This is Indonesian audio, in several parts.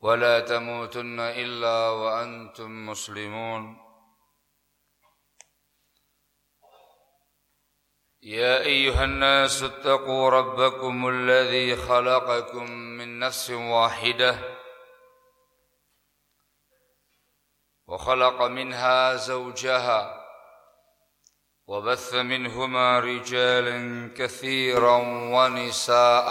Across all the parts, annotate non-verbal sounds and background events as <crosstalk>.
ولا تموتن إلا وأنتم مسلمون. يا أيها الناس اتقوا ربكم الذي خلقكم من نفس واحدة وخلق منها زوجها وبث منهما رجالا كثيرا ونساء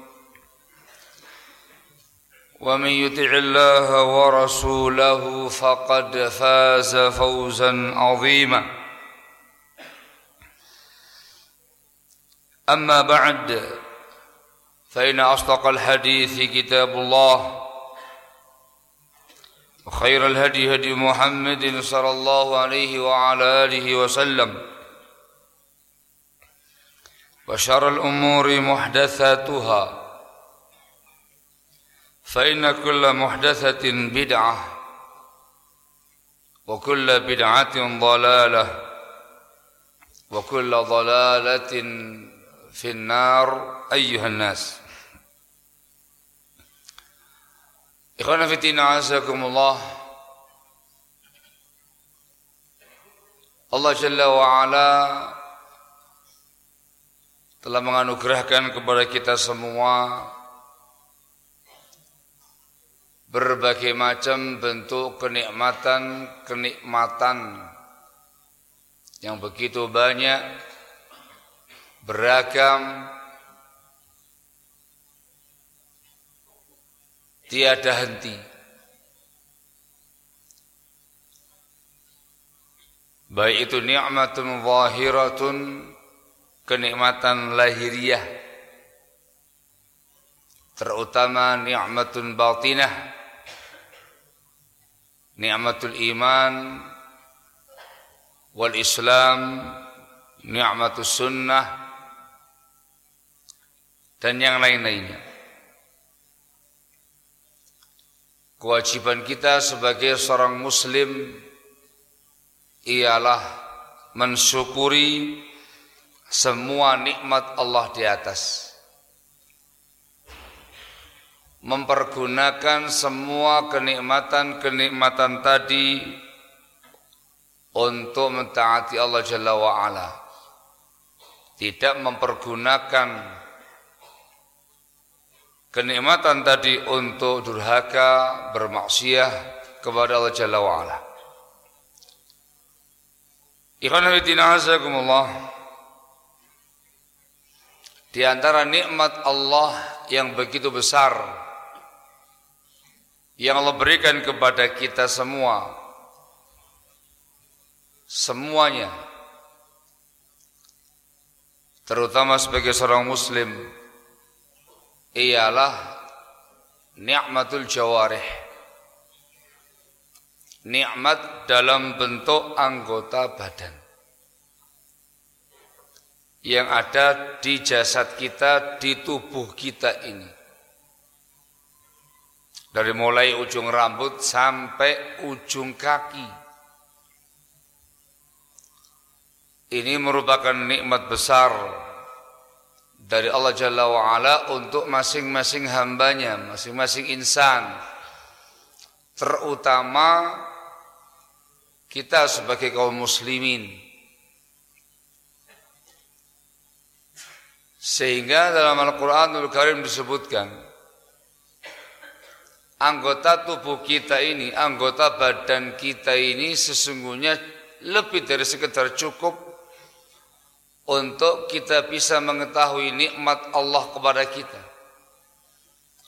ومن يطع الله ورسوله فقد فاز فوزا عظيما. أما بعد فإن أصدق الحديث كتاب الله وخير الهدي هدي محمد صلى الله عليه وعلى آله وسلم وشر الأمور محدثاتها فإن كل محدثة بدعة وكل بدعة ضلالة وكل ضلالة في النار. أيها الناس إخوانا في الدين عزكم الله. Allah Jalla wa'ala telah menganugerahkan kepada kita semua berbagai macam bentuk kenikmatan-kenikmatan yang begitu banyak. Beragam. Tiada henti. Baik itu nikmatun zahiratun kenikmatan lahiriah. Terutama nikmatun batinah ni'matul iman wal islam ni'matus sunnah dan yang lain-lainnya. Kewajiban kita sebagai seorang muslim ialah mensyukuri semua nikmat Allah di atas mempergunakan semua kenikmatan-kenikmatan tadi untuk mentaati Allah Jalla wa'ala. Tidak mempergunakan kenikmatan tadi untuk durhaka, bermaksiat kepada Allah Jalla wa'ala. Ikhwan. Di antara nikmat Allah yang begitu besar yang Allah berikan kepada kita semua. Semuanya. Terutama sebagai seorang muslim ialah nikmatul jawarih. Nikmat dalam bentuk anggota badan. Yang ada di jasad kita di tubuh kita ini Dari mulai ujung rambut sampai ujung kaki. Ini merupakan nikmat besar dari Allah Jalla wa'ala untuk masing-masing hambanya, masing-masing insan. Terutama kita sebagai kaum muslimin. Sehingga dalam Al-Quranul Karim disebutkan anggota tubuh kita ini, anggota badan kita ini sesungguhnya lebih dari sekedar cukup untuk kita bisa mengetahui nikmat Allah kepada kita.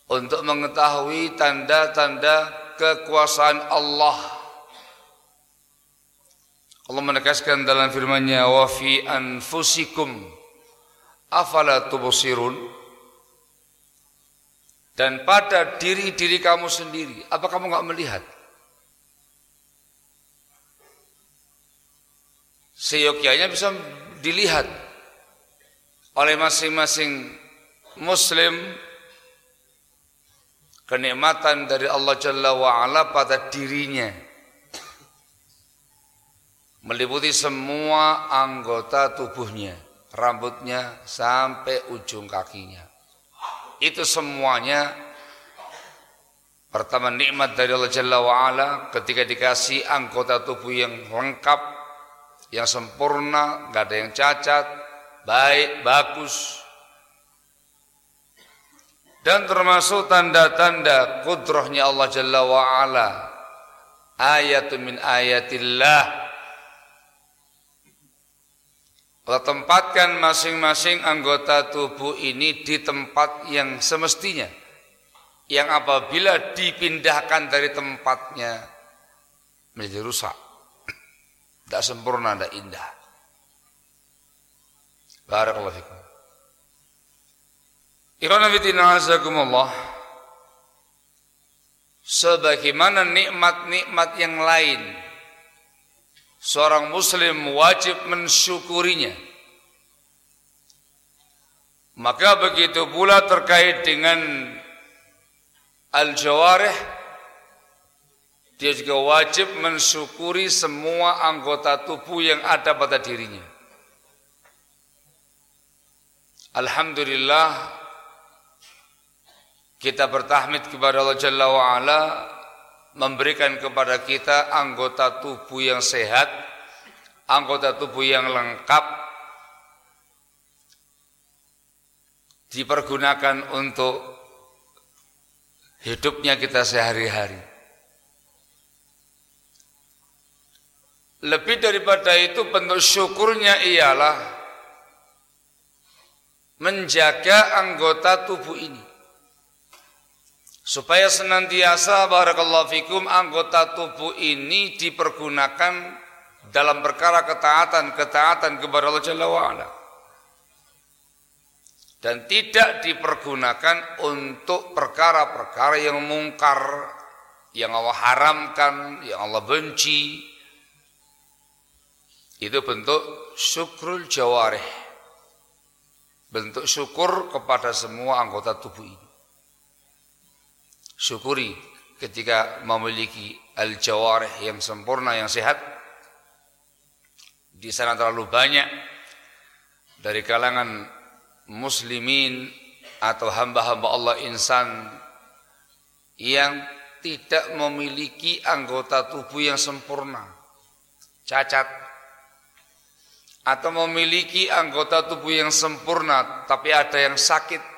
Untuk mengetahui tanda-tanda kekuasaan Allah. Allah menegaskan dalam firman-Nya wa fi anfusikum afala tubsirun dan pada diri-diri kamu sendiri apa kamu nggak melihat seyogyanya bisa dilihat oleh masing-masing muslim kenikmatan dari Allah Jalla wa'ala pada dirinya meliputi semua anggota tubuhnya rambutnya sampai ujung kakinya. Itu semuanya pertama nikmat dari Allah Jalla wa'ala ketika dikasih anggota tubuh yang lengkap, yang sempurna, nggak ada yang cacat, baik, bagus. Dan termasuk tanda-tanda kudrohnya Allah Jalla wa'ala. Ayatun min ayatillah tempatkan masing-masing anggota tubuh ini di tempat yang semestinya. Yang apabila dipindahkan dari tempatnya menjadi rusak. Tidak sempurna, tidak indah. Barakallahu fikum. Azakumullah. Sebagaimana nikmat-nikmat yang lain seorang muslim wajib mensyukurinya. Maka begitu pula terkait dengan al-jawarih dia juga wajib mensyukuri semua anggota tubuh yang ada pada dirinya. Alhamdulillah kita bertahmid kepada Allah Jalla wa memberikan kepada kita anggota tubuh yang sehat, anggota tubuh yang lengkap, dipergunakan untuk hidupnya kita sehari-hari. Lebih daripada itu bentuk syukurnya ialah menjaga anggota tubuh ini supaya senantiasa barakallahu fikum anggota tubuh ini dipergunakan dalam perkara ketaatan-ketaatan kepada Allah Jalla wa'ala. Dan tidak dipergunakan untuk perkara-perkara yang mungkar yang Allah haramkan, yang Allah benci. Itu bentuk syukrul jawarih. Bentuk syukur kepada semua anggota tubuh ini syukuri ketika memiliki al-jawarih yang sempurna yang sehat. Di sana terlalu banyak dari kalangan muslimin atau hamba-hamba Allah insan yang tidak memiliki anggota tubuh yang sempurna cacat. Atau memiliki anggota tubuh yang sempurna tapi ada yang sakit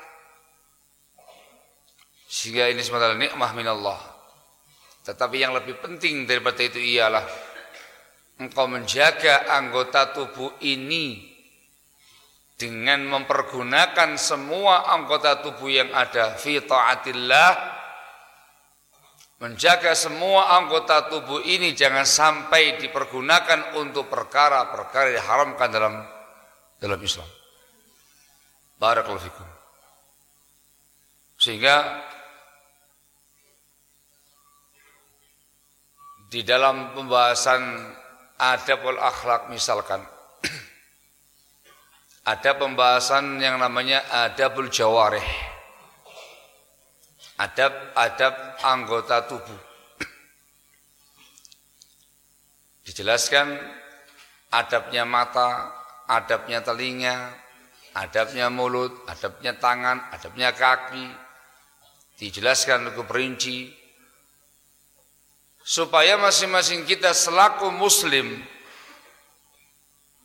sehingga ini semata nikmah minallah. Tetapi yang lebih penting daripada itu ialah engkau menjaga anggota tubuh ini dengan mempergunakan semua anggota tubuh yang ada fi taatillah menjaga semua anggota tubuh ini jangan sampai dipergunakan untuk perkara-perkara yang diharamkan dalam dalam Islam. Barakallahu fikum. Sehingga di dalam pembahasan adabul akhlak misalkan <clears throat> ada pembahasan yang namanya adabul jawarih adab-adab anggota tubuh. <clears throat> Dijelaskan adabnya mata, adabnya telinga, adabnya mulut, adabnya tangan, adabnya kaki. Dijelaskan lebih perinci supaya masing-masing kita selaku muslim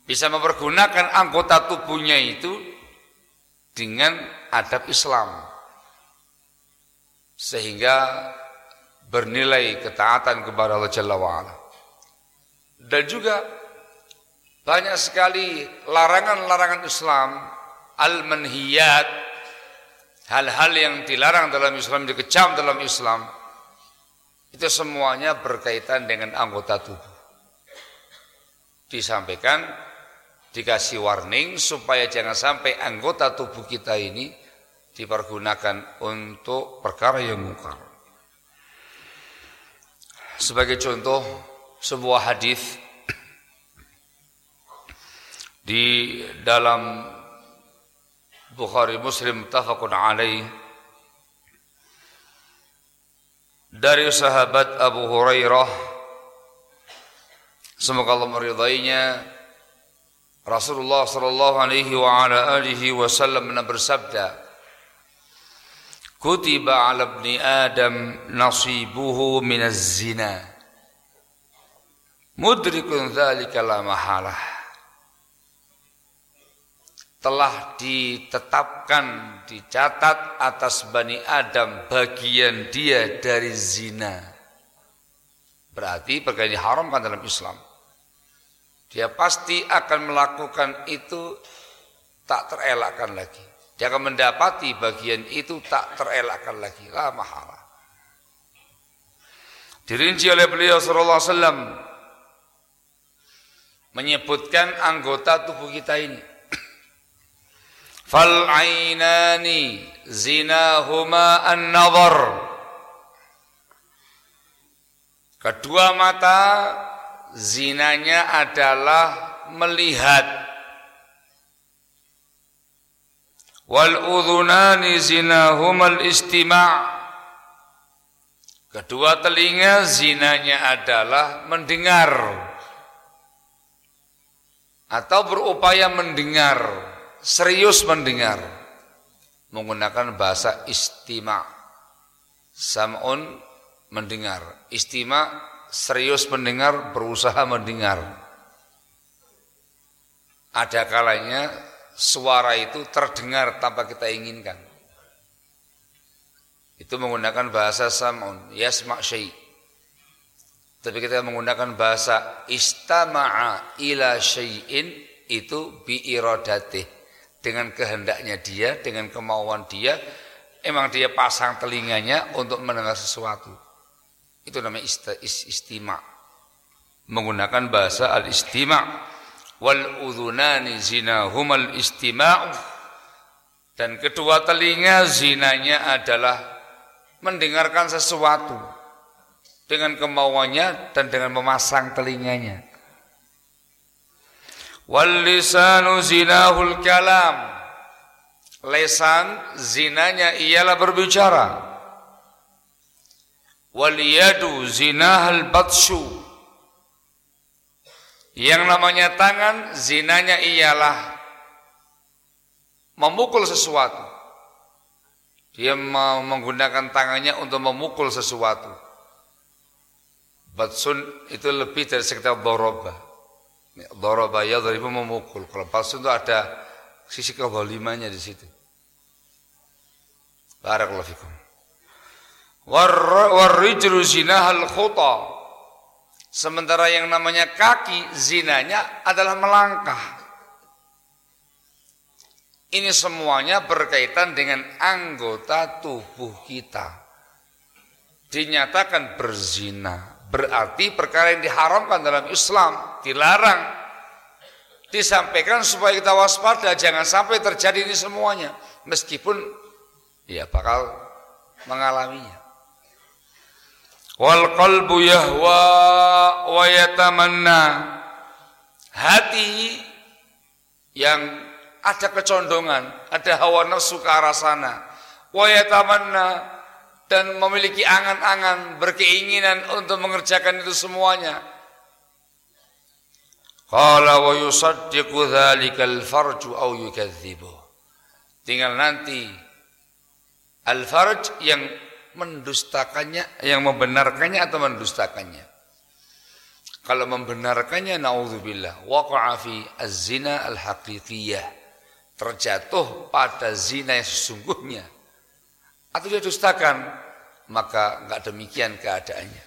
bisa mempergunakan anggota tubuhnya itu dengan adab Islam sehingga bernilai ketaatan kepada Allah Jalla wa'ala. Dan juga banyak sekali larangan-larangan Islam al-manhiyat hal-hal yang dilarang dalam Islam dikecam dalam Islam itu semuanya berkaitan dengan anggota tubuh. Disampaikan dikasih warning supaya jangan sampai anggota tubuh kita ini dipergunakan untuk perkara yang mungkar. Sebagai contoh sebuah hadis di dalam Bukhari Muslim muttafaqun alaih dari sahabat Abu Hurairah semoga Allah meridainya Rasulullah sallallahu alaihi wa ala alihi wasallam bersabda kutiba ala ibni adam nasibuhu minaz zina mudrikun dzalika la mahalah telah ditetapkan dicatat atas Bani Adam bagian dia dari zina berarti perkara diharamkan dalam Islam dia pasti akan melakukan itu tak terelakkan lagi dia akan mendapati bagian itu tak terelakkan lagi. La mahala. Dirinci oleh beliau sallallahu alaihi menyebutkan anggota tubuh kita ini. Fal ainani zinahuma an-nazar. Kedua mata zinanya adalah melihat. Wal udhunani zinahumal istima' Kedua telinga zinanya adalah mendengar. Atau berupaya mendengar, serius mendengar menggunakan bahasa istima. Sam'un mendengar, istima serius mendengar, berusaha mendengar. Ada kalanya suara itu terdengar tanpa kita inginkan. Itu menggunakan bahasa sam'un, yasma' syai'. Tapi kita menggunakan bahasa istama'a ila syai'in itu bi iradatih. Dengan kehendaknya dia, dengan kemauan dia, emang dia pasang telinganya untuk mendengar sesuatu. Itu namanya istima. Menggunakan bahasa al-istima' wal udhunani zinahumal istima'u dan kedua telinga zinanya adalah mendengarkan sesuatu dengan kemauannya dan dengan memasang telinganya wal lisanu zinahul kalam lesan zinanya ialah berbicara wal yadu zinahal batshu yang namanya tangan zinanya ialah memukul sesuatu. Dia menggunakan tangannya untuk memukul sesuatu. Batsun itu lebih dari sekitar doroba. Doroba ya dari memukul. Kalau batsun itu ada sisi kebalimannya di situ. Barakallahu fikum. Warrijlu zinahal khuta Sementara yang namanya kaki zinanya adalah melangkah. Ini semuanya berkaitan dengan anggota tubuh kita. Dinyatakan berzina. Berarti perkara yang diharamkan dalam Islam. Dilarang. Disampaikan supaya kita waspada. Jangan sampai terjadi ini semuanya. Meskipun ya bakal mengalaminya wal qalbu yahwa wa yatamanna hati yang ada kecondongan, ada hawa nafsu ke arah sana. Wa yatamanna dan memiliki angan-angan, berkeinginan untuk mengerjakan itu semuanya. Qala wa yusaddiqu dhalikal farju au yukadzibu. Tinggal nanti al-farj yang mendustakannya, yang membenarkannya atau mendustakannya. Kalau membenarkannya naudzubillah waqa'a fi az-zina al-haqiqiyah. Terjatuh pada zina yang sesungguhnya atau dia dustakan, maka enggak demikian keadaannya.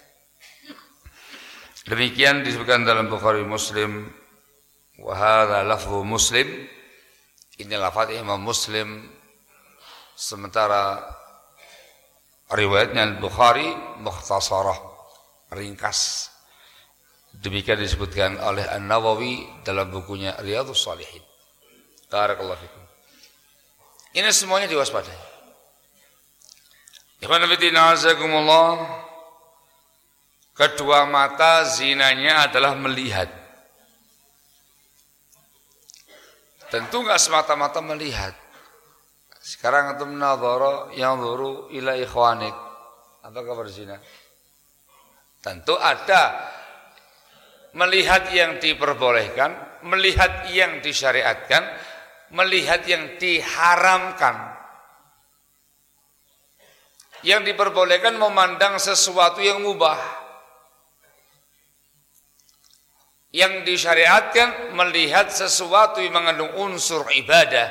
Demikian disebutkan dalam Bukhari Muslim wa hadza lafzu Muslim. Ini lafaz Imam Muslim sementara riwayatnya Bukhari mukhtasarah ringkas. Demikian disebutkan oleh An-Nawawi dalam bukunya Riyadhus Shalihin. Barakallahu fikum. Ini semuanya diwaspadai. Kedua mata zinanya adalah melihat. Tentu enggak semata-mata melihat. Sekarang antum nadhara yang duru ila ikhwanik. Apa kabar zina? Tentu ada melihat yang diperbolehkan, melihat yang disyariatkan, melihat yang diharamkan. Yang diperbolehkan memandang sesuatu yang mubah. Yang disyariatkan melihat sesuatu yang mengandung unsur ibadah.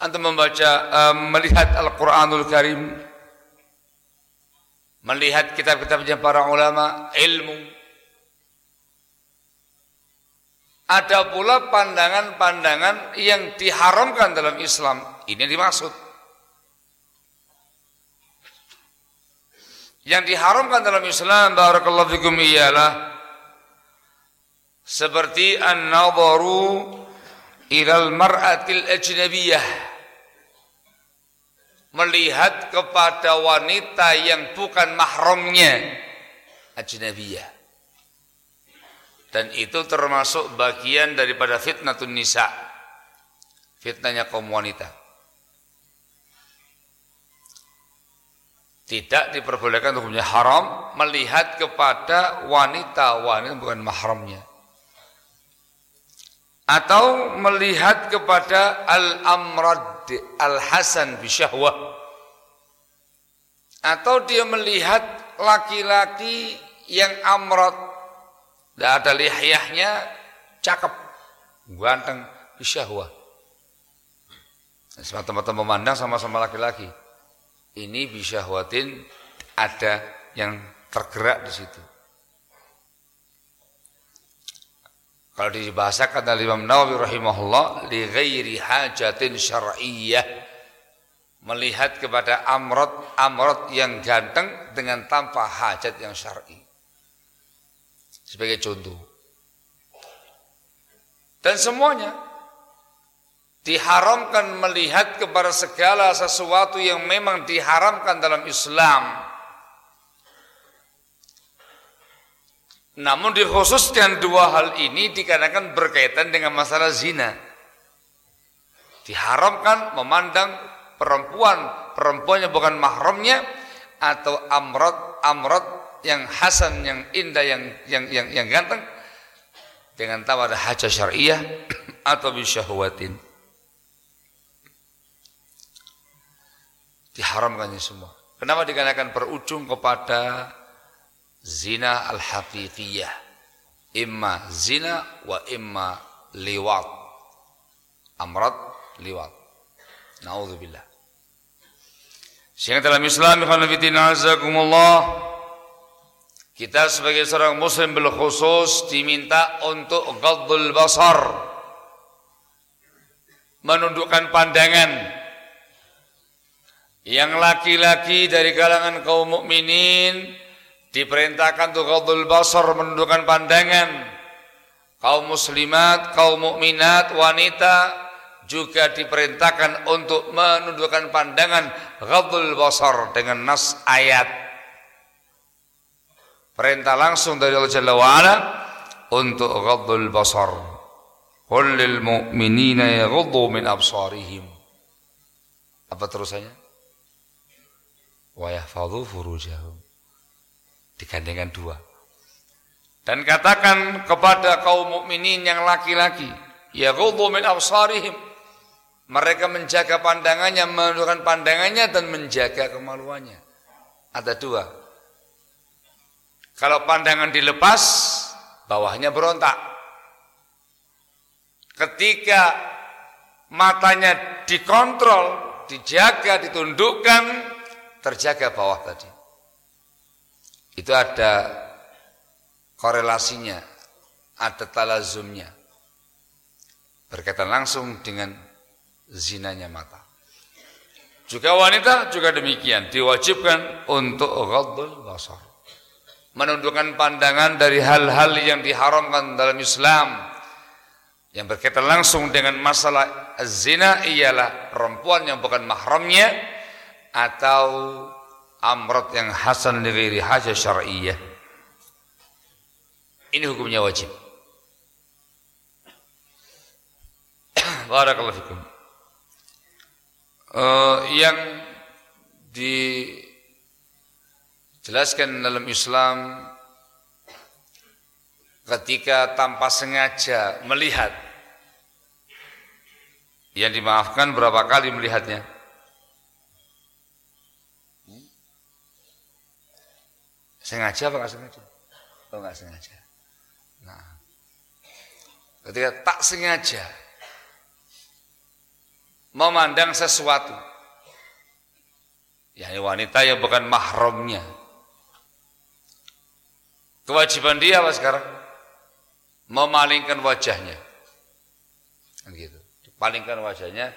Anda membaca, uh, melihat Al-Quranul Karim, melihat kitab-kitabnya para ulama, ilmu. Ada pula pandangan-pandangan yang diharamkan dalam Islam. Ini yang dimaksud. Yang diharamkan dalam Islam barakallahu fikum ialah seperti an-nadharu ilal mar'atil ajnabiyah. Melihat kepada wanita yang bukan mahramnya ajnabiyah. Dan itu termasuk bagian daripada fitnatun nisa. Fitnahnya kaum wanita Tidak diperbolehkan hukumnya haram melihat kepada wanita-wanita bukan mahramnya. Atau melihat kepada al-amrad al-hasan bisyahwah. Atau dia melihat laki-laki yang amrad. Tidak ada lihyahnya, cakep, ganteng, bisyahwah. Semata-mata memandang sama-sama laki-laki ini bisa khawatir ada yang tergerak di situ. Kalau dibahasakan oleh Imam Nawawi rahimahullah li ghairi hajatin syar'iyyah melihat kepada amrod amrod yang ganteng dengan tanpa hajat yang syar'i. Sebagai contoh. Dan semuanya diharamkan melihat kepada segala sesuatu yang memang diharamkan dalam Islam. Namun dikhususkan dua hal ini dikarenakan berkaitan dengan masalah zina. Diharamkan memandang perempuan, perempuannya bukan mahramnya atau amrod, amrod yang hasan, yang indah, yang yang yang, yang ganteng dengan tawa ada syariah <clears throat> atau bisyahwatin. Diharamkannya semua. Kenapa dikarenakan berujung kepada zina al-haqiqiyah. Imma zina wa imma liwat. Amrat liwat. Na'udzubillah. Sehingga dalam Islam kita sebagai seorang muslim bil khusus diminta untuk ghadul basar menundukkan pandangan yang laki-laki dari kalangan kaum mukminin diperintahkan untuk ghadul basar menundukkan pandangan. Kaum muslimat, kaum mukminat, wanita juga diperintahkan untuk menundukkan pandangan ghadul basar dengan nas ayat. Perintah langsung dari Allah Jalla wa'ala untuk ghadul basar. Qul lil mu'minina yaghuddu min absarihim. Apa terusannya? Wa furujahum. Digandengkan dua. Dan katakan kepada kaum mukminin yang laki-laki, yaghuddu min absarihim. Mereka menjaga pandangannya, menundukkan pandangannya dan menjaga kemaluannya. Ada dua. Kalau pandangan dilepas, bawahnya berontak. Ketika matanya dikontrol, dijaga, ditundukkan, terjaga bawah tadi. Itu ada korelasinya, ada talazumnya. Berkaitan langsung dengan zinanya mata. Juga wanita juga demikian, diwajibkan untuk ghaddul basar. Menundukkan pandangan dari hal-hal yang diharamkan dalam Islam yang berkaitan langsung dengan masalah zina ialah perempuan yang bukan mahramnya atau amrat yang hasan li ghairi haja syar'iyyah. Ini hukumnya wajib. <coughs> Barakallahu fikum. Uh, yang dijelaskan dalam Islam ketika tanpa sengaja melihat yang dimaafkan berapa kali melihatnya? Sengaja apa nggak sengaja? Oh nggak sengaja. Nah, ketika tak sengaja memandang sesuatu, ya wanita yang bukan mahramnya, kewajiban dia apa sekarang? Memalingkan wajahnya, kan gitu palingkan wajahnya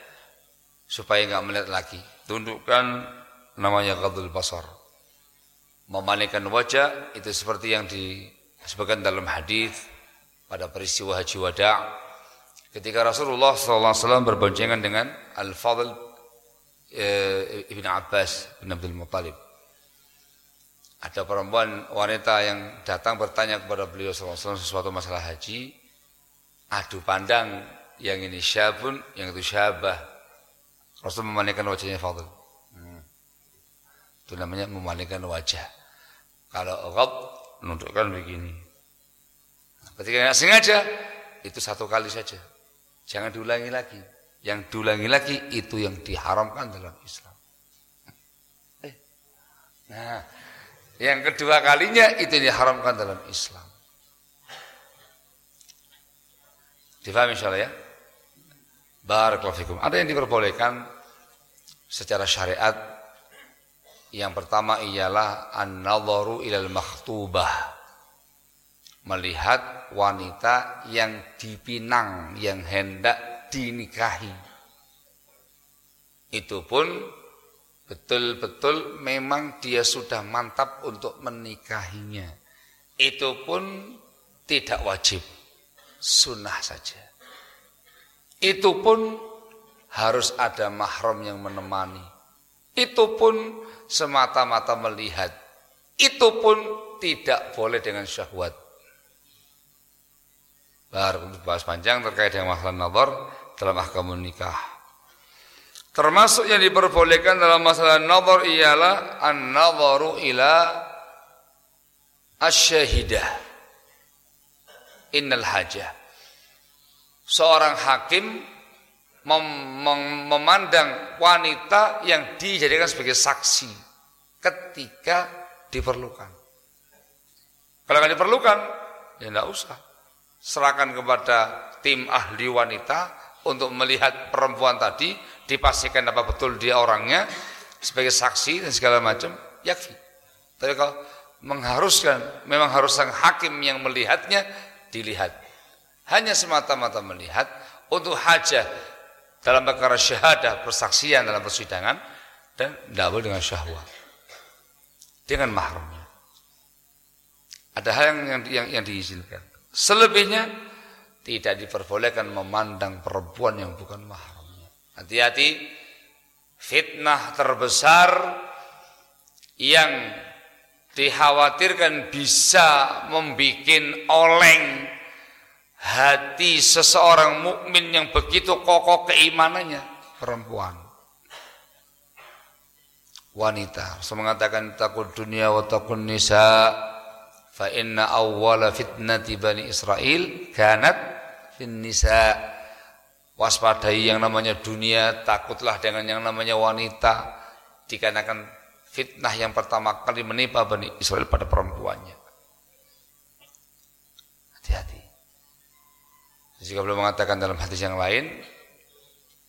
supaya nggak melihat lagi. Tundukkan namanya qadul basar. Memalingkan wajah itu seperti yang disebutkan dalam hadis pada peristiwa haji wada ketika Rasulullah SAW berboncengan dengan Al-Fadl e, Ibn Abbas bin Abdul Muttalib. Ada perempuan wanita yang datang bertanya kepada beliau SAW sesuatu masalah haji, adu pandang yang ini syabun, yang itu syabah. Rasul memalingkan wajahnya Fadl. Hmm. Itu namanya memalingkan wajah. Kalau ghab, menunjukkan begini. Ketika nggak sengaja, itu satu kali saja. Jangan diulangi lagi. Yang diulangi lagi itu yang diharamkan dalam Islam. Eh. Nah, yang kedua kalinya itu yang diharamkan dalam Islam. Difahami insyaallah ya? Barakallahu Ada yang diperbolehkan secara syariat. Yang pertama ialah an-nadharu ilal makhtubah. Melihat wanita yang dipinang, yang hendak dinikahi. Itu pun betul-betul memang dia sudah mantap untuk menikahinya. Itu pun tidak wajib, sunnah saja. Itu pun harus ada mahram yang menemani. Itu pun semata-mata melihat. Itu pun tidak boleh dengan syahwat. Baru bahas panjang terkait dengan masalah nazar dalam ahkam nikah. Termasuk yang diperbolehkan dalam masalah nazar ialah an-nazaru ila asyahidah. Innal hajah seorang hakim mem mem memandang wanita yang dijadikan sebagai saksi ketika diperlukan. Kalau nggak diperlukan, ya tidak usah. Serahkan kepada tim ahli wanita untuk melihat perempuan tadi, dipastikan apa betul dia orangnya sebagai saksi dan segala macam, yakfi. Tapi kalau mengharuskan, memang harus sang hakim yang melihatnya, dilihat hanya semata-mata melihat untuk hajah dalam perkara syahadah persaksian dalam persidangan dan double dengan syahwat. Dengan mahramnya. Ada hal yang yang, yang, yang diizinkan. Selebihnya tidak diperbolehkan memandang perempuan yang bukan mahramnya. Hati-hati fitnah terbesar yang dikhawatirkan bisa membuat oleng hati seseorang mukmin yang begitu kokoh keimanannya perempuan wanita. Rasul mengatakan takut dunia wa takun nisa fa inna awwala fitnati bani Israel kanat fin nisa. Waspadai yang namanya dunia, takutlah dengan yang namanya wanita dikarenakan fitnah yang pertama kali menimpa Bani Israel pada perempuannya. Jika belum mengatakan dalam hadis yang lain,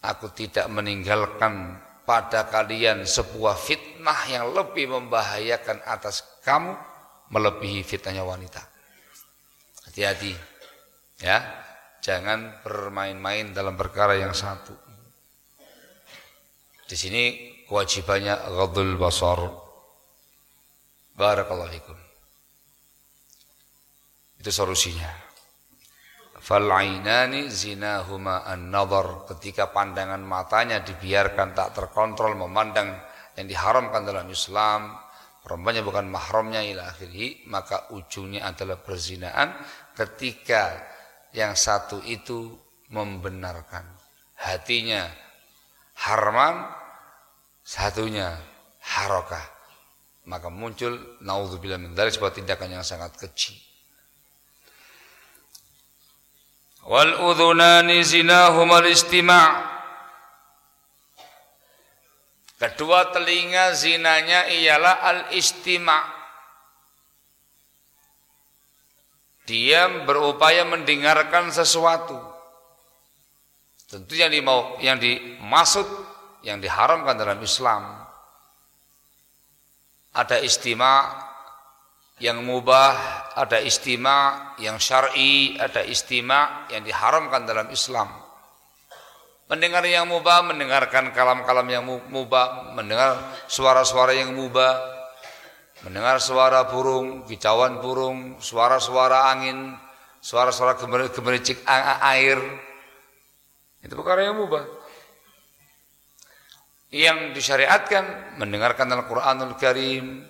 aku tidak meninggalkan pada kalian sebuah fitnah yang lebih membahayakan atas kamu melebihi fitnahnya wanita. Hati-hati. Ya, jangan bermain-main dalam perkara yang satu. Di sini kewajibannya ghadul basar. Barakallahu fikum. Itu solusinya. Fal ainani zinahuma an-nadhar. Ketika pandangan matanya dibiarkan tak terkontrol memandang yang diharamkan dalam Islam perempuannya bukan mahramnya ila akhirih maka ujungnya adalah perzinaan ketika yang satu itu membenarkan. Hatinya harman satunya harokah. Maka muncul naudzubillah min dzalik sebuah tindakan yang sangat kecil wal udhunani zinahuma istima' Kedua telinga zinanya ialah al-istima' Dia berupaya mendengarkan sesuatu. Tentu yang dimau, yang dimaksud, yang diharamkan dalam Islam. Ada istima yang mubah, ada istima. Yang syar'i, ada istima. Yang diharamkan dalam Islam. Mendengar yang mubah, mendengarkan kalam-kalam yang mubah, mendengar suara-suara yang mubah, mendengar suara burung, kicauan burung, suara-suara angin, suara-suara gemericik air. Itu perkara yang mubah. Yang disyariatkan mendengarkan Al-Qur'anul Karim,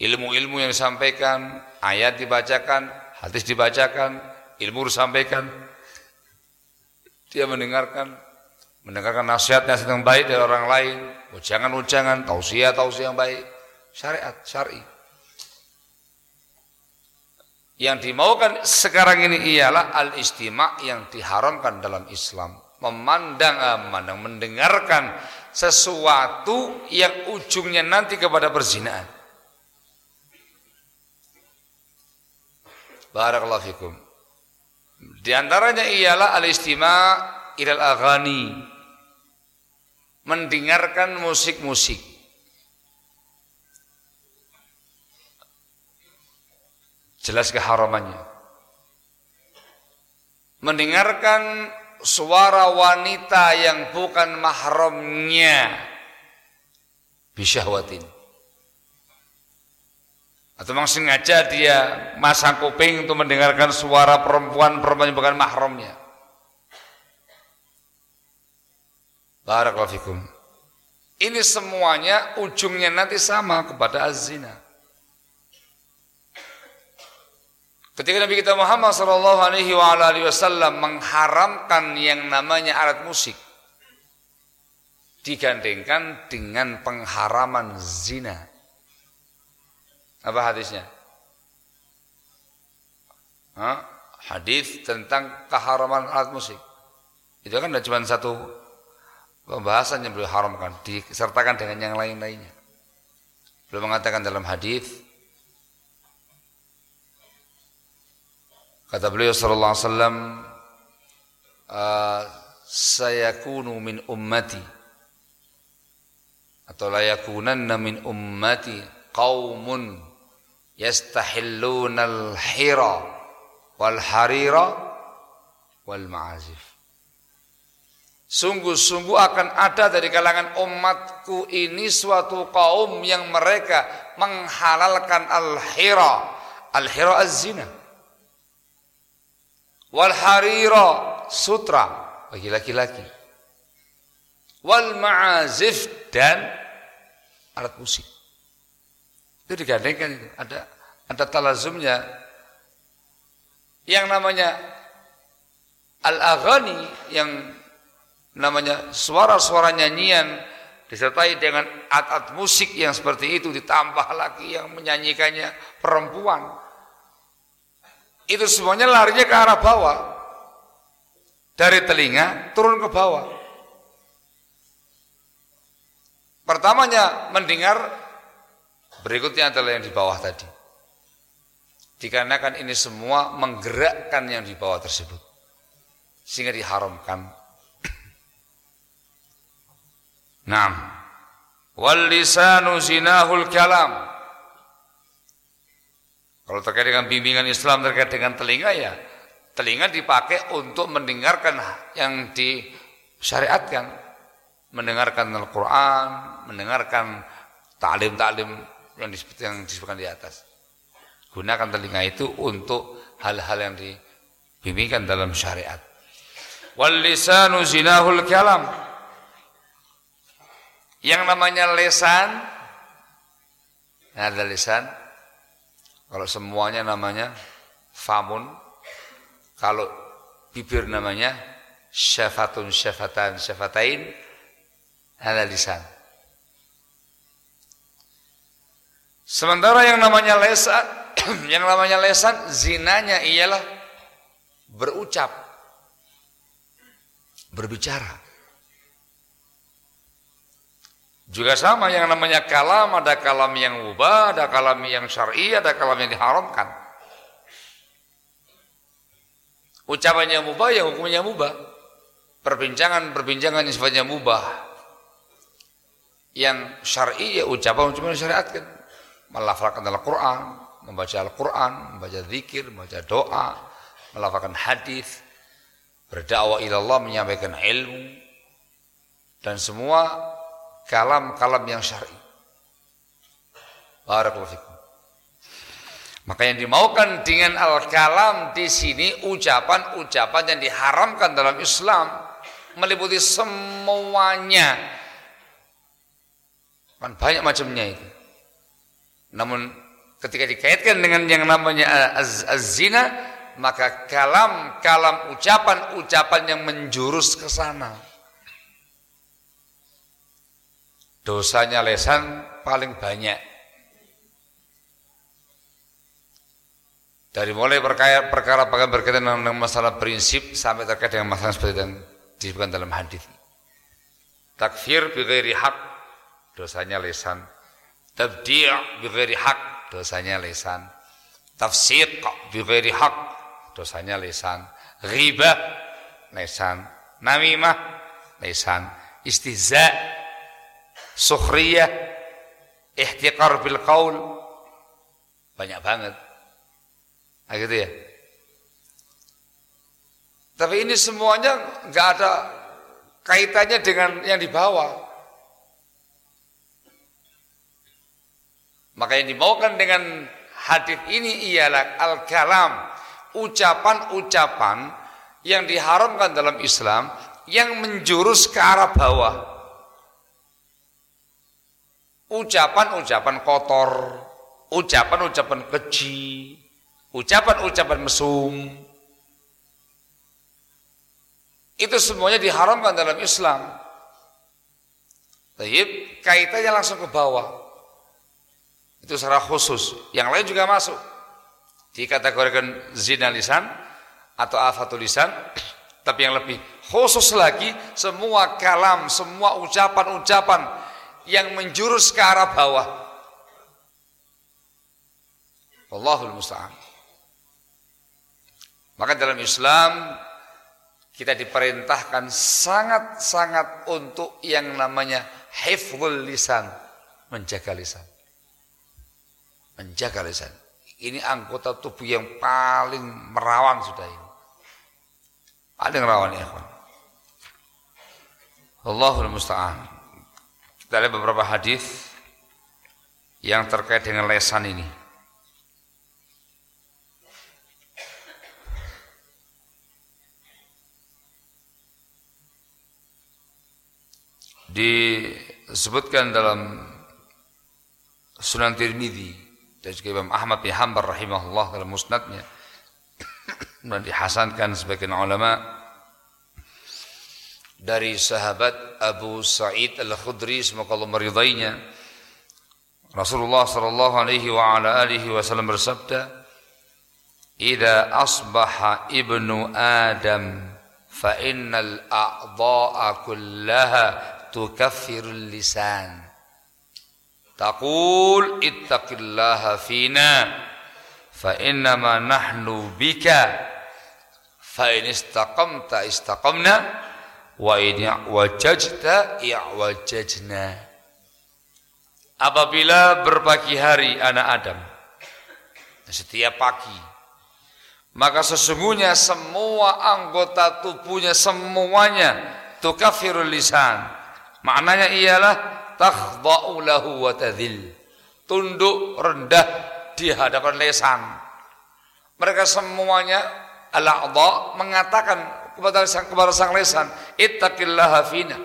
ilmu-ilmu yang disampaikan, ayat dibacakan, hadis dibacakan, ilmu disampaikan. Dia mendengarkan mendengarkan nasihat-nasihat yang baik dari orang lain, ujangan-ujangan, tausiah-tausiah yang baik syariat, syar'i. Yang dimaukan sekarang ini ialah al-istima' yang diharamkan dalam Islam. Memandang, eh, memandang, mendengarkan sesuatu yang ujungnya nanti kepada perzinaan. Barakallahu fikum. Di antaranya ialah al-istima' ilal aghani. Mendengarkan musik-musik. Jelas keharamannya. Mendengarkan suara wanita yang bukan mahramnya bisyahwatin. Atau memang sengaja dia masang kuping untuk mendengarkan suara perempuan-perempuan yang bukan mahramnya. Barakallahu fikum. Ini semuanya ujungnya nanti sama kepada az-zina. Ketika Nabi kita Muhammad sallallahu alaihi wasallam mengharamkan yang namanya alat musik digandengkan dengan pengharaman zina. Apa hadisnya? Hah? Hadis tentang keharaman alat musik. Itu kan tidak cuma satu pembahasan yang beliau haramkan, disertakan dengan yang lain-lainnya. Beliau mengatakan dalam hadis Kata beliau sallallahu alaihi wasallam ah, sayakunu min ummati atau layakunanna min ummati qaumun yastahilluna al-hira wal harira wal ma'azif. Sungguh-sungguh akan ada dari kalangan umatku ini suatu kaum yang mereka menghalalkan al-hira. Al-hira az-zina. Wal harira sutra. Bagi laki-laki. Wal ma'azif dan alat musik itu digandengkan ada ada talazumnya. Yang namanya al-aghani yang namanya suara-suara nyanyian disertai dengan alat-alat musik yang seperti itu ditambah lagi yang menyanyikannya perempuan. Itu semuanya larinya ke arah bawah. Dari telinga turun ke bawah. Pertamanya mendengar berikutnya adalah yang di bawah tadi dikarenakan ini semua menggerakkan yang di bawah tersebut sehingga diharamkan <clears throat> Naam. Wal lisanu zinahul kalam. Kalau terkait dengan bimbingan Islam terkait dengan telinga ya, telinga dipakai untuk mendengarkan yang disyariatkan, mendengarkan Al-Qur'an, mendengarkan taklim-taklim yang yang disebutkan di atas. Gunakan telinga itu untuk hal-hal yang dibimbingkan dalam syariat. Wal lisanu zinahul kalam. Yang namanya lesan ada lesan kalau semuanya namanya famun kalau bibir namanya syafatun syafatan syafatain ada lisan sementara yang namanya lesan <clears throat> yang namanya lesan zinanya ialah berucap berbicara Juga sama yang namanya kalam, ada kalam yang ubah, ada kalam yang syar'i, ada kalam yang diharamkan. Ucapan yang mubah, ya hukumnya mubah. Perbincangan-perbincangan yang sifatnya mubah. Yang syar'i ya ucapan-ucapan syariatkan. Melafalkan Al-Quran, membaca Al-Quran, membaca zikir, membaca doa, melafalkan hadis, berdakwah ilallah, menyampaikan ilmu, dan semua kalam-kalam yang syar'i. Barakallahu fikum. Maka yang dimaukan dengan al-kalam di sini ucapan-ucapan yang diharamkan dalam Islam meliputi semuanya. Kan banyak macamnya itu. Namun ketika dikaitkan dengan yang namanya az-zina, maka kalam-kalam ucapan-ucapan yang menjurus ke sana. dosanya lesan paling banyak. Dari mulai perkara perkara berkaitan dengan masalah prinsip sampai terkait dengan masalah seperti yang disebutkan dalam hadis. Takfir bi hak dosanya lesan. Tabdi' bi ghairi hak dosanya lesan. Tafsiq bi ghairi hak dosanya lesan. Ghibah lesan. Namimah lesan. Istihza' sukhriyah, ihtiqar bil qaul. Banyak banget. Nah, gitu ya. Tapi ini semuanya nggak ada kaitannya dengan yang di bawah. Maka yang dibawakan dengan hadis ini ialah al-kalam, ucapan-ucapan yang diharamkan dalam Islam yang menjurus ke arah bawah ucapan-ucapan kotor, ucapan-ucapan keji, ucapan-ucapan mesum. Itu semuanya diharamkan dalam Islam. Taib kaitannya langsung ke bawah. Itu secara khusus. Yang lain juga masuk. Dikategorikan zina lisan atau afatul lisan. Tapi yang lebih khusus lagi, semua kalam, semua ucapan-ucapan yang menjurus ke arah bawah. Allahul musta'an. Maka dalam Islam kita diperintahkan sangat-sangat untuk yang namanya hifzul lisan, menjaga lisan. Menjaga lisan. Ini anggota tubuh yang paling merawan sudah ini. Paling rawan ya, Allahul musta'an. Kita lihat beberapa hadis yang terkait dengan lesan ini. Disebutkan dalam Sunan Tirmidzi dan juga Imam Ahmad bin Hanbal rahimahullah dalam musnadnya <coughs> dan dihasankan sebagian ulama dari sahabat Abu Sa'id Al-Khudri semoga Allah meridainya Rasulullah sallallahu alaihi wa ala alihi wasallam bersabda "Idza asbaha ibnu Adam fa innal a'dha'a kullaha tukaffirul lisan." Taqul ittaqillaha fina fa innama nahnu bika fa in istaqamta istaqamna wa in wajajta i'wajajna. Apabila berpagi hari anak Adam setiap pagi maka sesungguhnya semua anggota tubuhnya semuanya tukafirul lisan. Maknanya ialah takhda'u lahu wa tadhil tunduk rendah di hadapan lesan mereka semuanya al-a'dha mengatakan kepada sang, kepada sang lesan ittaqillaha fina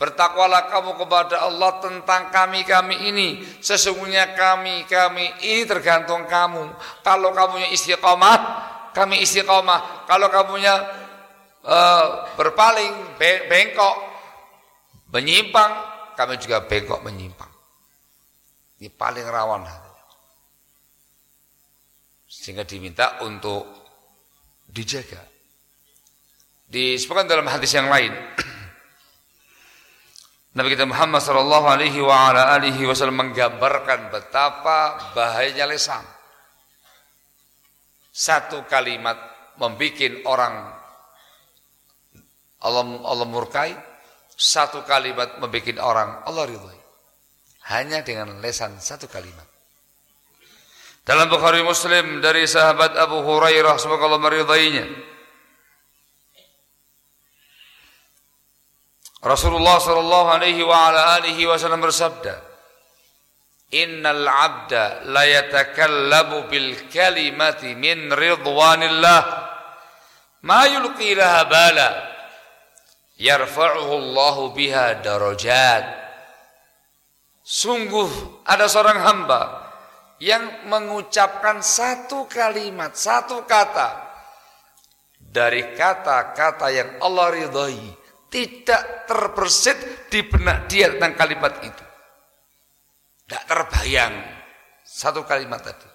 Bertakwalah kamu kepada Allah tentang kami-kami ini. Sesungguhnya kami-kami ini tergantung kamu. Kalau kamunya istiqomah, kami istiqomah. Kalau kamunya uh, berpaling, bengkok, menyimpang, kami juga bengkok menyimpang. Ini paling rawan. Sehingga diminta untuk dijaga. Disebutkan dalam hadis yang lain. <clears throat> Nabi kita Muhammad sallallahu alaihi wa ala alihi wasallam menggambarkan betapa bahayanya lisan. Satu kalimat membuat orang Allah Allah murkai, satu kalimat membuat orang Allah ridhoi. Hanya dengan lesan satu kalimat. Dalam Bukhari Muslim dari sahabat Abu Hurairah semoga Allah meridainya. Rasulullah sallallahu alaihi wa ala alihi wasallam bersabda, "Innal 'abda la yatakallamu bil kalimati min ridwanillah ma yulqi laha bala yarfa'uhu Allah biha darajat." Sungguh ada seorang hamba yang mengucapkan satu kalimat, satu kata dari kata-kata yang Allah ridhai tidak terbersit di benak dia tentang kalimat itu. Tidak terbayang satu kalimat tadi.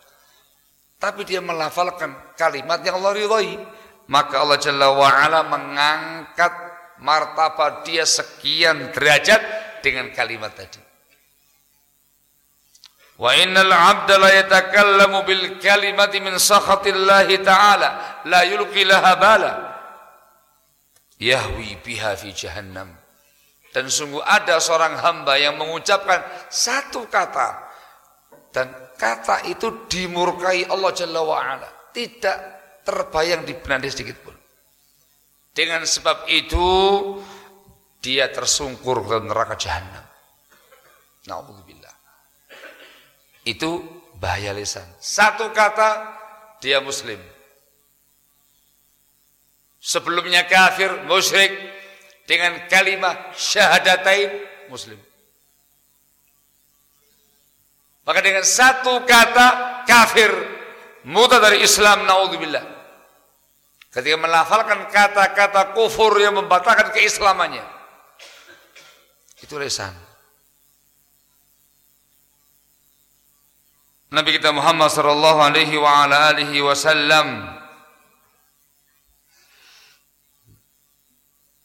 Tapi dia melafalkan kalimat yang Allah ridhoi. Maka Allah Jalla wa'ala mengangkat martabat dia sekian derajat dengan kalimat tadi. Wa innal 'abda la yatakallamu bil kalimati min sakhatillahi ta'ala la yulqi laha bala yahwi biha fi jahannam. Dan sungguh ada seorang hamba yang mengucapkan satu kata dan kata itu dimurkai Allah Jalla wa ala. Tidak terbayang di benak sedikit pun. Dengan sebab itu dia tersungkur ke neraka jahanam. Nauzubillah. Itu bahaya lisan. Satu kata dia muslim sebelumnya kafir, musyrik dengan kalimat syahadatain muslim. Maka dengan satu kata kafir muta dari Islam naudzubillah. Ketika melafalkan kata-kata kufur yang membatalkan keislamannya. Itu lesan. Nabi kita Muhammad sallallahu alaihi wa ala alihi wasallam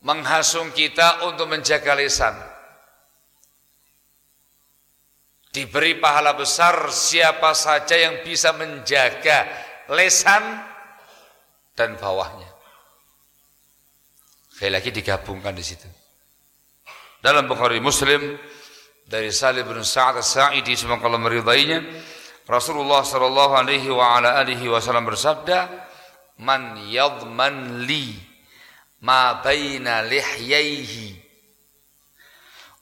menghasung kita untuk menjaga lisan. Diberi pahala besar siapa saja yang bisa menjaga lesan dan bawahnya. Sekali lagi digabungkan di situ. Dalam Bukhari Muslim dari Salih bin Sa'ad As-Sa'idi semoga Allah meridainya, Rasulullah sallallahu alaihi wa ala alihi wasallam bersabda, "Man yadman li ma baina lihyaihi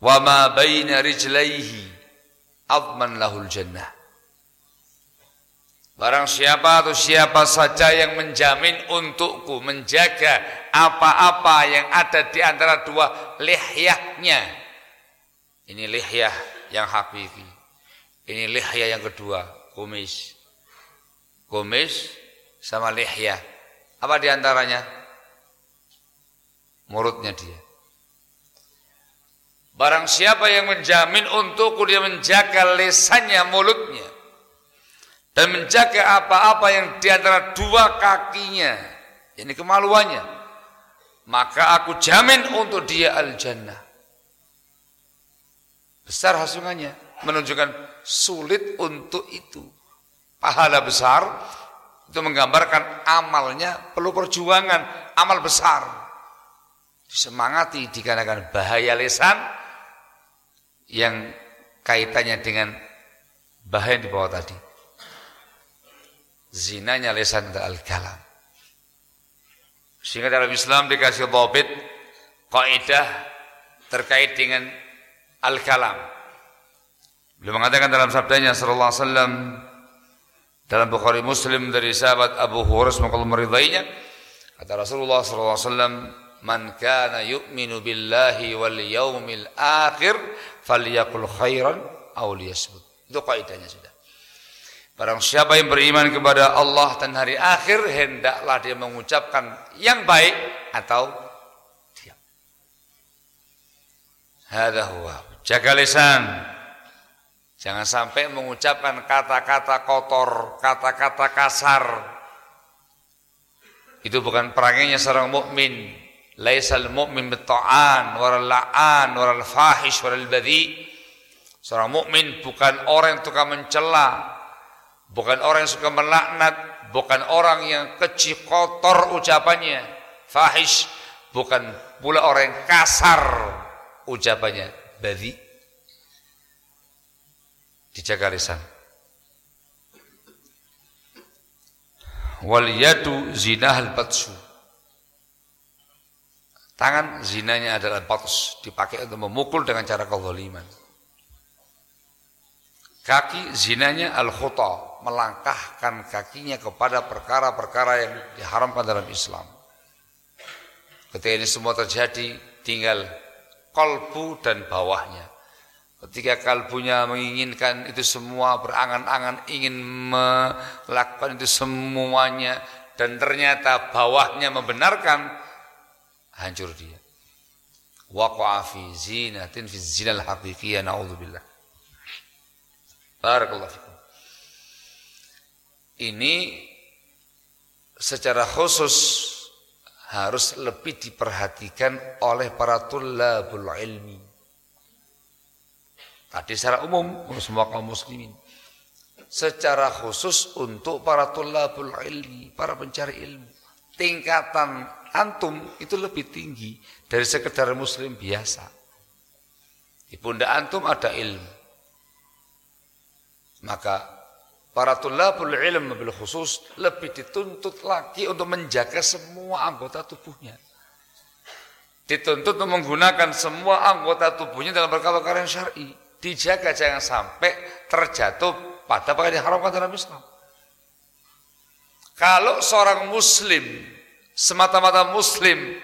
wa ma baina rijlaihi adman lahul jannah Barang siapa atau siapa saja yang menjamin untukku menjaga apa-apa yang ada di antara dua lihyahnya. Ini lihyah yang hakiki. Ini lihyah yang kedua, kumis. Kumis sama lihyah. Apa di antaranya? mulutnya dia. Barang siapa yang menjamin untukku dia menjaga lesannya, mulutnya. Dan menjaga apa-apa yang di antara dua kakinya. Ini kemaluannya. Maka aku jamin untuk dia al-jannah. Besar hasungannya. Menunjukkan sulit untuk itu. Pahala besar itu menggambarkan amalnya perlu perjuangan, amal besar. Disemangati dikarenakan bahaya lesan yang kaitannya dengan bahaya di bawah tadi. Zinanya lesan al-kalam. Sehingga dalam Islam dikasih dhabit kaidah terkait dengan al-kalam. Beliau mengatakan dalam sabdanya sallallahu alaihi wasallam dalam Bukhari Muslim dari sahabat Abu Hurairah semoga meridainya kata Rasulullah sallallahu alaihi wasallam man kana yu'minu billahi wal yaumil akhir falyakul khairan aw liyasmut. Itu kaidahnya. Barang siapa yang beriman kepada Allah dan hari akhir hendaklah dia mengucapkan yang baik atau diam. Hadza huwa. Jaga lisan. Jangan sampai mengucapkan kata-kata kotor, kata-kata kasar. Itu bukan perangainya seorang mukmin laisal mu'min bitta'an waral la'an waral fahish waral badhi seorang mukmin bukan orang yang tukang mencela bukan orang yang suka melaknat bukan orang yang kecil kotor ucapannya fahish. Bukan pula orang yang kasar ucapannya badhi dijaga lisan. Wal yadu zinahal batsu. Tangan zinanya adalah batas, dipakai untuk memukul dengan cara kezaliman. Kaki zinanya al-khuta, melangkahkan kakinya kepada perkara-perkara yang diharamkan dalam Islam. Ketika ini semua terjadi, tinggal kolbu dan bawahnya. Ketika kalbunya menginginkan itu semua berangan-angan ingin melakukan itu semuanya dan ternyata bawahnya membenarkan hancur dia. Waqa'a fi zinatin fi zinal haqiqiyah naudzubillah. Barakallahu. Ini secara khusus harus lebih diperhatikan oleh para tullabul ilmi. Tadi secara umum semua kaum muslimin. Secara khusus untuk para tullabul ilmi, para pencari ilmu. Tingkatan antum itu lebih tinggi dari sekedar muslim biasa. Di pundak antum ada ilmu. Maka para tulabul ilm bil khusus lebih dituntut lagi untuk menjaga semua anggota tubuhnya. Dituntut untuk menggunakan semua anggota tubuhnya dalam perkara-perkara yang syar'i. Dijaga jangan sampai terjatuh pada perkara yang haramkan dalam Islam. Kalau seorang muslim semata-mata muslim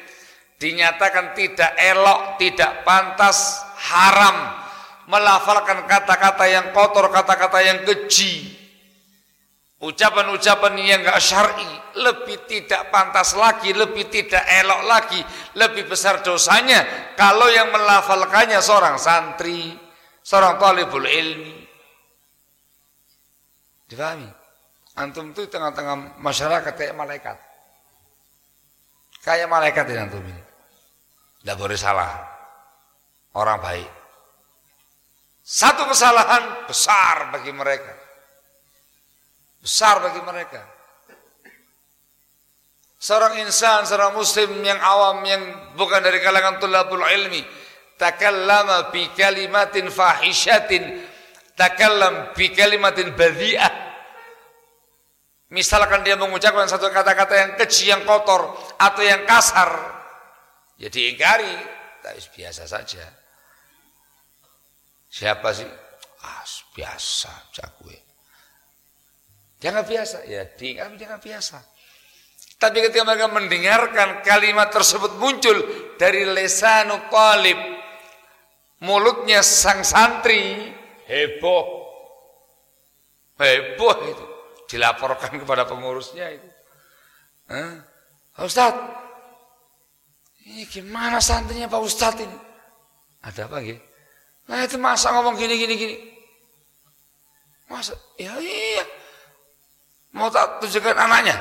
dinyatakan tidak elok, tidak pantas, haram melafalkan kata-kata yang kotor, kata-kata yang keji. Ucapan-ucapan yang enggak syar'i lebih tidak pantas lagi, lebih tidak elok lagi, lebih besar dosanya kalau yang melafalkannya seorang santri, seorang talibul ilmi. Difahami? Antum itu tengah-tengah masyarakat kayak malaikat. Kayak malaikat ini antum ini. Tidak boleh salah. Orang baik. Satu kesalahan besar bagi mereka. Besar bagi mereka. Seorang insan, seorang muslim yang awam yang bukan dari kalangan tulabul ilmi, takallama bi kalimatin fahishatin, takallam bi kalimatin badhi'ah Misalkan dia mengucapkan satu kata-kata yang kecil, yang kotor, atau yang kasar, ya diingkari, tapi biasa saja. Siapa sih? Ah, biasa, cakwe. Dia nggak biasa, ya diingkari dia nggak biasa. Tapi ketika mereka mendengarkan kalimat tersebut muncul dari lesanu talib, mulutnya sang santri, heboh. Heboh itu dilaporkan kepada pengurusnya itu. Pak Ustadz, ini gimana santrinya Pak Ustadz ini? Ada apa gitu? Nah itu masa ngomong gini gini gini. Masa? Ya iya. Mau tak tunjukkan anaknya?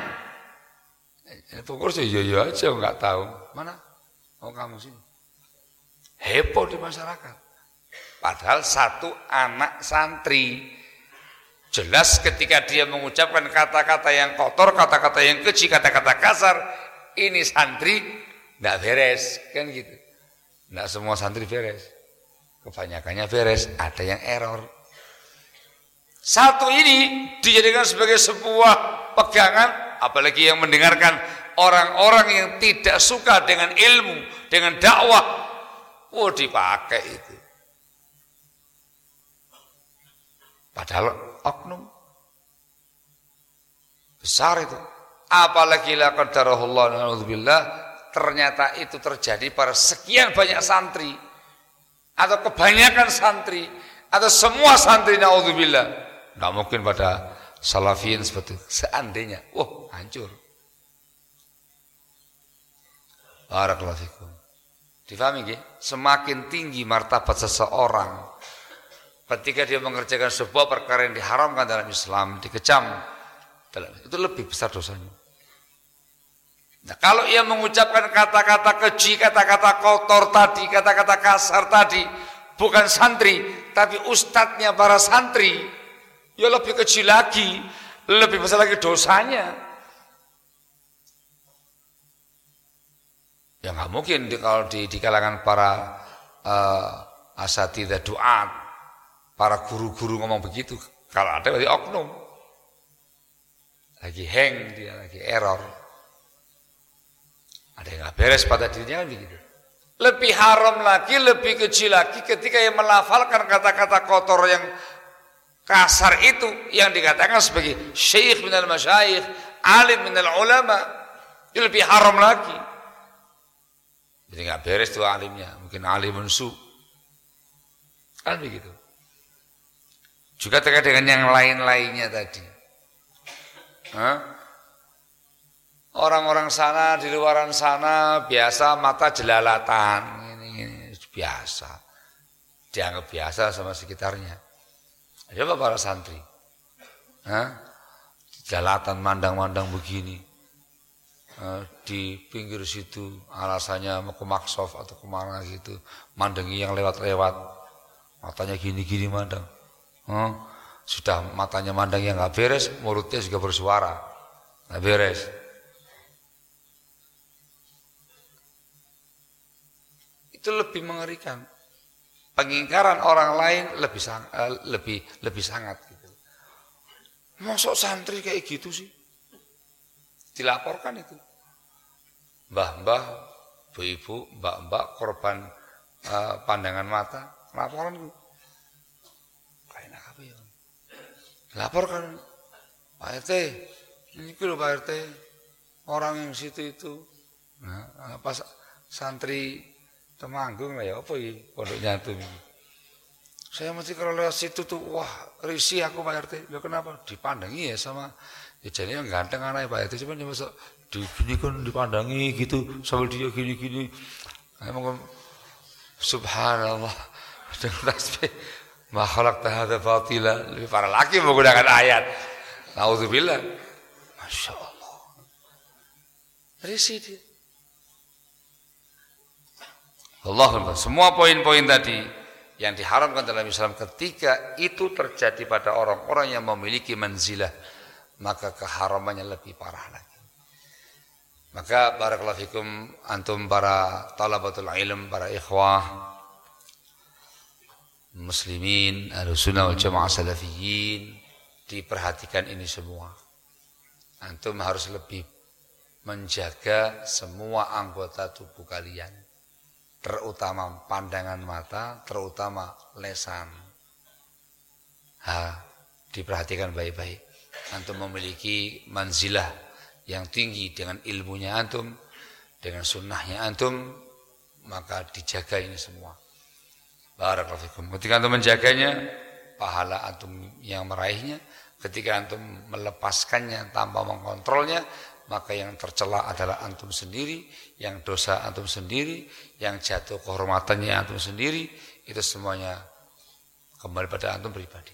Ya, pokoknya iya iya aja nggak tahu. Mana? Oh kamu sini. Heboh di masyarakat. Padahal satu anak santri. Jelas ketika dia mengucapkan kata-kata yang kotor, kata-kata yang keji, kata-kata kasar, ini santri tidak beres, kan gitu. Tidak semua santri beres. Kebanyakannya beres, ada yang error. Satu ini dijadikan sebagai sebuah pegangan, apalagi yang mendengarkan orang-orang yang tidak suka dengan ilmu, dengan dakwah, oh dipakai itu. Padahal oknum besar itu. Apalagi la qadarahullah naudzubillah ternyata itu terjadi pada sekian banyak santri atau kebanyakan santri atau semua santri naudzubillah Nggak mungkin pada salafiyin seperti itu. Seandainya, wah hancur. Barakallahu fikum. Difahami gak? Semakin tinggi martabat seseorang ketika dia mengerjakan sebuah perkara yang diharamkan dalam Islam, dikecam, itu lebih besar dosanya. Nah, kalau ia mengucapkan kata-kata keji, kata-kata kotor tadi, kata-kata kasar tadi, bukan santri, tapi ustadznya para santri, ya lebih kecil lagi, lebih besar lagi dosanya. Ya nggak mungkin di, kalau di, di kalangan para uh, asatidah doa, para guru-guru ngomong begitu. Kalau ada berarti oknum. Lagi hang dia, lagi error. Ada yang nggak beres pada dirinya kan begitu. Lebih haram lagi, lebih kecil lagi ketika yang melafalkan kata-kata kotor yang kasar itu yang dikatakan sebagai syekh minal masyayikh, alim minal ulama, itu lebih haram lagi. Jadi nggak beres tuh alimnya, mungkin alim su. Kan begitu. Juga terkait dengan yang lain-lainnya tadi. Orang-orang sana di luaran sana biasa mata jelalatan, ini, ini biasa, dianggap biasa sama sekitarnya. Coba para santri. Hah? Jalatan mandang-mandang begini. Di pinggir situ alasannya mau ke Maksof atau ke mana gitu. Mandangi yang lewat-lewat. Matanya gini-gini mandang. Hah? Sudah matanya mandang yang nggak beres, mulutnya juga bersuara. Nggak beres. Itu lebih mengerikan pengingkaran orang lain lebih uh, lebih lebih sangat gitu. Masuk santri kayak gitu sih. Dilaporkan itu. Mbah-mbah, ibu-ibu, mbak-mbak korban uh, pandangan mata, laporan itu. Kayak apa ya? Laporkan Pak RT, ini loh Pak RT, orang yang situ itu, nah, pas santri Temanggung lah ya apa ya pondok nyatu ini. Saya mesti kalau lewat situ tuh wah risih aku Pak RT. Ya kenapa? Dipandangi ya sama ya jadi yang ganteng anak Pak RT cuman ya masuk di gini kan dipandangi gitu sambil dia gini-gini. Emang subhanallah dengan tasbih makhluk tahada fatila lebih parah lagi menggunakan ayat. Nauzubillah. Masya Allah. Risih dia. Allah semua poin-poin tadi yang diharamkan dalam Islam ketika itu terjadi pada orang-orang yang memiliki manzilah maka keharamannya lebih parah lagi. Maka barakallahu fikum antum para talabatul ilm, para ikhwah muslimin, sunnah wal jamaah salafiyin diperhatikan ini semua. Antum harus lebih menjaga semua anggota tubuh kalian terutama pandangan mata, terutama lesan. Ha, diperhatikan baik-baik. Antum memiliki manzilah yang tinggi dengan ilmunya antum, dengan sunnahnya antum, maka dijaga ini semua. Barakallahu Ketika antum menjaganya, pahala antum yang meraihnya. Ketika antum melepaskannya tanpa mengkontrolnya, maka yang tercela adalah antum sendiri, yang dosa antum sendiri, yang jatuh kehormatannya antum sendiri, itu semuanya kembali pada antum pribadi.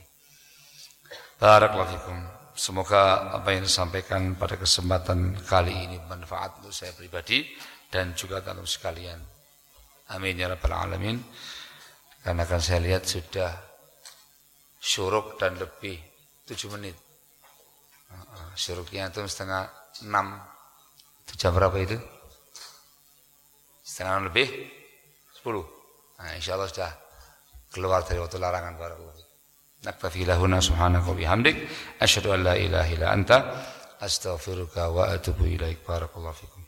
Barakallahu Semoga apa yang disampaikan pada kesempatan kali ini bermanfaat untuk saya pribadi dan juga antum sekalian. Amin ya rabbal alamin. Karena kan saya lihat sudah syuruk dan lebih tujuh menit. Syuruknya itu setengah 6 itu jam berapa itu? Setengah lebih? 10 nah, insya Allah sudah keluar dari waktu larangan barakallah Naktafi lahuna subhanaka wa bihamdik. Asyhadu an la ilaha illa anta. Astaghfiruka wa atubu ilaik. Barakallahu fikum